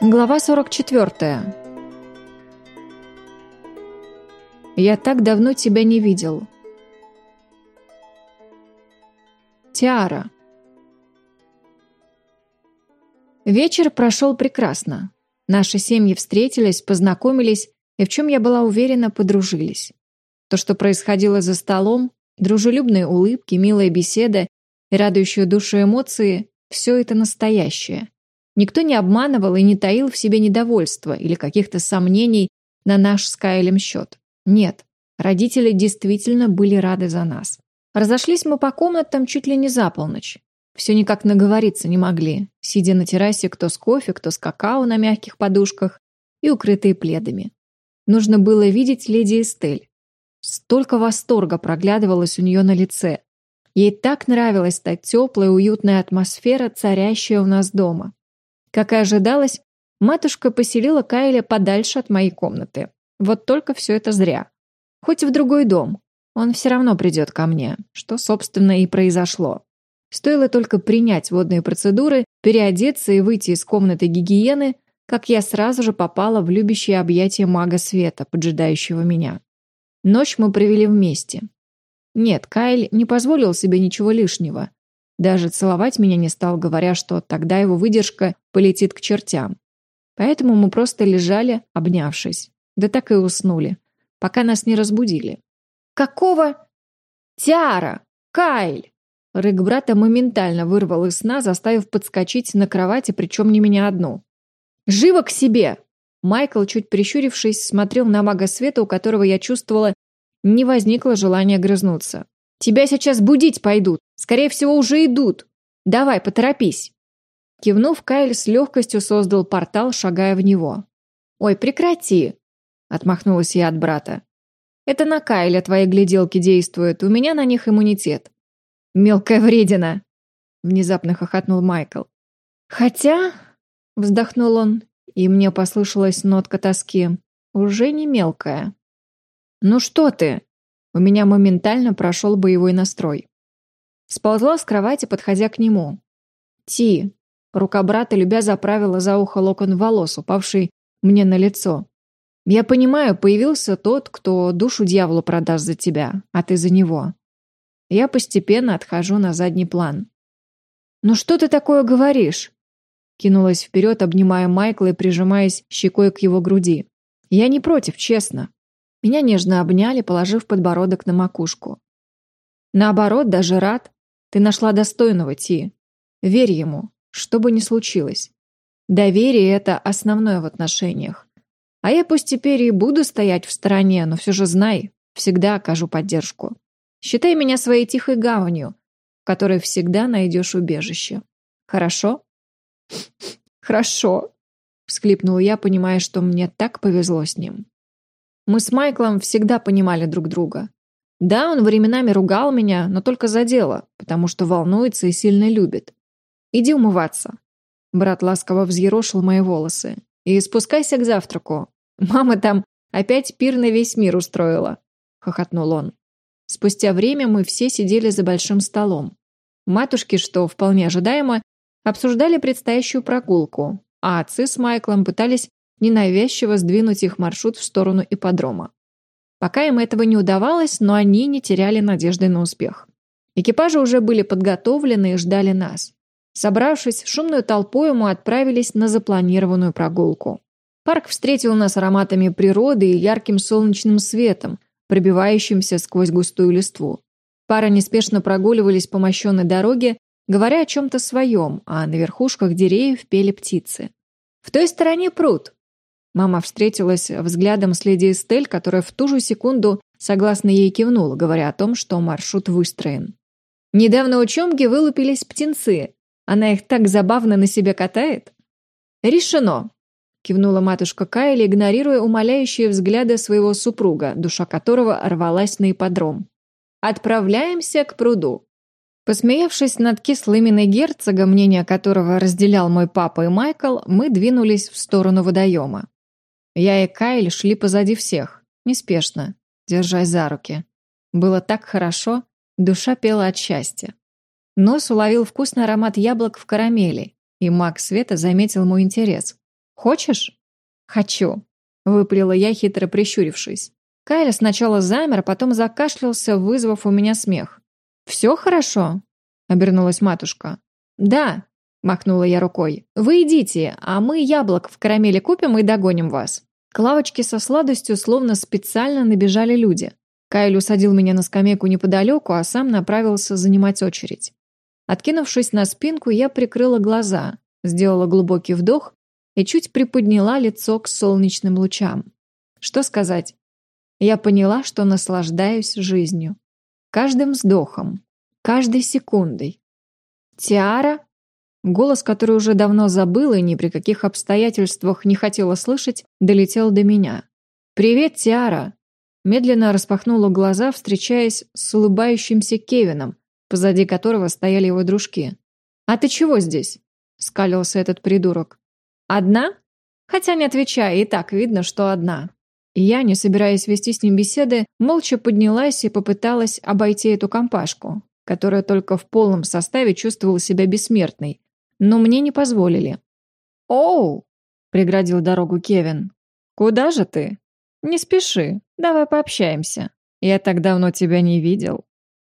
Глава 44. Я так давно тебя не видел. Тиара. Вечер прошел прекрасно. Наши семьи встретились, познакомились и, в чем я была уверена, подружились. То, что происходило за столом, дружелюбные улыбки, милая беседа и радующие душу эмоции – все это настоящее. Никто не обманывал и не таил в себе недовольства или каких-то сомнений на наш с Кайлем счет. Нет, родители действительно были рады за нас. Разошлись мы по комнатам чуть ли не за полночь. Все никак наговориться не могли, сидя на террасе кто с кофе, кто с какао на мягких подушках и укрытые пледами. Нужно было видеть леди Эстель. Столько восторга проглядывалось у нее на лице. Ей так нравилась та теплая, уютная атмосфера, царящая у нас дома. Как и ожидалось, матушка поселила Кайля подальше от моей комнаты. Вот только все это зря. Хоть в другой дом. Он все равно придет ко мне, что, собственно, и произошло. Стоило только принять водные процедуры, переодеться и выйти из комнаты гигиены, как я сразу же попала в любящее объятие мага света, поджидающего меня. Ночь мы провели вместе. Нет, Кайл не позволил себе ничего лишнего. Даже целовать меня не стал, говоря, что тогда его выдержка полетит к чертям. Поэтому мы просто лежали, обнявшись. Да так и уснули, пока нас не разбудили. «Какого?» «Тиара! Кайль!» Рык брата моментально вырвал из сна, заставив подскочить на кровати, причем не меня одну. «Живо к себе!» Майкл, чуть прищурившись, смотрел на мага света, у которого я чувствовала, не возникло желания грызнуться. «Тебя сейчас будить пойдут!» Скорее всего, уже идут. Давай, поторопись. Кивнув, Кайл с легкостью создал портал, шагая в него. «Ой, прекрати!» — отмахнулась я от брата. «Это на Кайля твои гляделки действуют, у меня на них иммунитет». «Мелкая вредина!» — внезапно хохотнул Майкл. «Хотя...» — вздохнул он, и мне послышалась нотка тоски. «Уже не мелкая». «Ну что ты?» У меня моментально прошел боевой настрой. Сползла с кровати, подходя к нему. «Ти!» Рука брата любя заправила за ухо локон волос, упавший мне на лицо. «Я понимаю, появился тот, кто душу дьяволу продаст за тебя, а ты за него». Я постепенно отхожу на задний план. «Ну что ты такое говоришь?» Кинулась вперед, обнимая Майкла и прижимаясь щекой к его груди. «Я не против, честно». Меня нежно обняли, положив подбородок на макушку. Наоборот, даже рад, ты нашла достойного, Ти. Верь ему, что бы ни случилось. Доверие – это основное в отношениях. А я пусть теперь и буду стоять в стороне, но все же знай, всегда окажу поддержку. Считай меня своей тихой гаванью, в которой всегда найдешь убежище. Хорошо? Хорошо, всхлипнула я, понимая, что мне так повезло с ним. Мы с Майклом всегда понимали друг друга. Да, он временами ругал меня, но только за дело, потому что волнуется и сильно любит. Иди умываться. Брат ласково взъерошил мои волосы. И спускайся к завтраку. Мама там опять пир на весь мир устроила. Хохотнул он. Спустя время мы все сидели за большим столом. Матушки, что вполне ожидаемо, обсуждали предстоящую прогулку, а отцы с Майклом пытались ненавязчиво сдвинуть их маршрут в сторону ипподрома. Пока им этого не удавалось, но они не теряли надежды на успех. Экипажи уже были подготовлены и ждали нас. Собравшись, шумную толпой мы отправились на запланированную прогулку. Парк встретил нас ароматами природы и ярким солнечным светом, пробивающимся сквозь густую листву. Пара неспешно прогуливались по мощенной дороге, говоря о чем-то своем, а на верхушках деревьев пели птицы. «В той стороне пруд», Мама встретилась взглядом с леди Эстель, которая в ту же секунду согласно ей кивнула, говоря о том, что маршрут выстроен. Недавно у Чомги вылупились птенцы. Она их так забавно на себе катает. «Решено!» – кивнула матушка Кайли, игнорируя умоляющие взгляды своего супруга, душа которого рвалась на ипподром. «Отправляемся к пруду!» Посмеявшись над кислым иной герцога, мнение которого разделял мой папа и Майкл, мы двинулись в сторону водоема. Я и Кайл шли позади всех, неспешно, держась за руки. Было так хорошо, душа пела от счастья. Нос уловил вкусный аромат яблок в карамели, и маг света заметил мой интерес. «Хочешь?» «Хочу», — выпалила я, хитро прищурившись. Кайля сначала замер, потом закашлялся, вызвав у меня смех. «Все хорошо?» — обернулась матушка. «Да», — махнула я рукой. «Вы идите, а мы яблок в карамели купим и догоним вас». К лавочке со сладостью словно специально набежали люди. Кайл усадил меня на скамейку неподалеку, а сам направился занимать очередь. Откинувшись на спинку, я прикрыла глаза, сделала глубокий вдох и чуть приподняла лицо к солнечным лучам. Что сказать? Я поняла, что наслаждаюсь жизнью. Каждым вздохом, каждой секундой. «Тиара?» Голос, который уже давно забыла и ни при каких обстоятельствах не хотела слышать, долетел до меня. «Привет, Тиара!» Медленно распахнула глаза, встречаясь с улыбающимся Кевином, позади которого стояли его дружки. «А ты чего здесь?» — скалился этот придурок. «Одна?» Хотя не отвечая, и так видно, что одна. Я, не собираясь вести с ним беседы, молча поднялась и попыталась обойти эту компашку, которая только в полном составе чувствовала себя бессмертной. Но мне не позволили. «Оу!» — преградил дорогу Кевин. «Куда же ты?» «Не спеши, давай пообщаемся. Я так давно тебя не видел».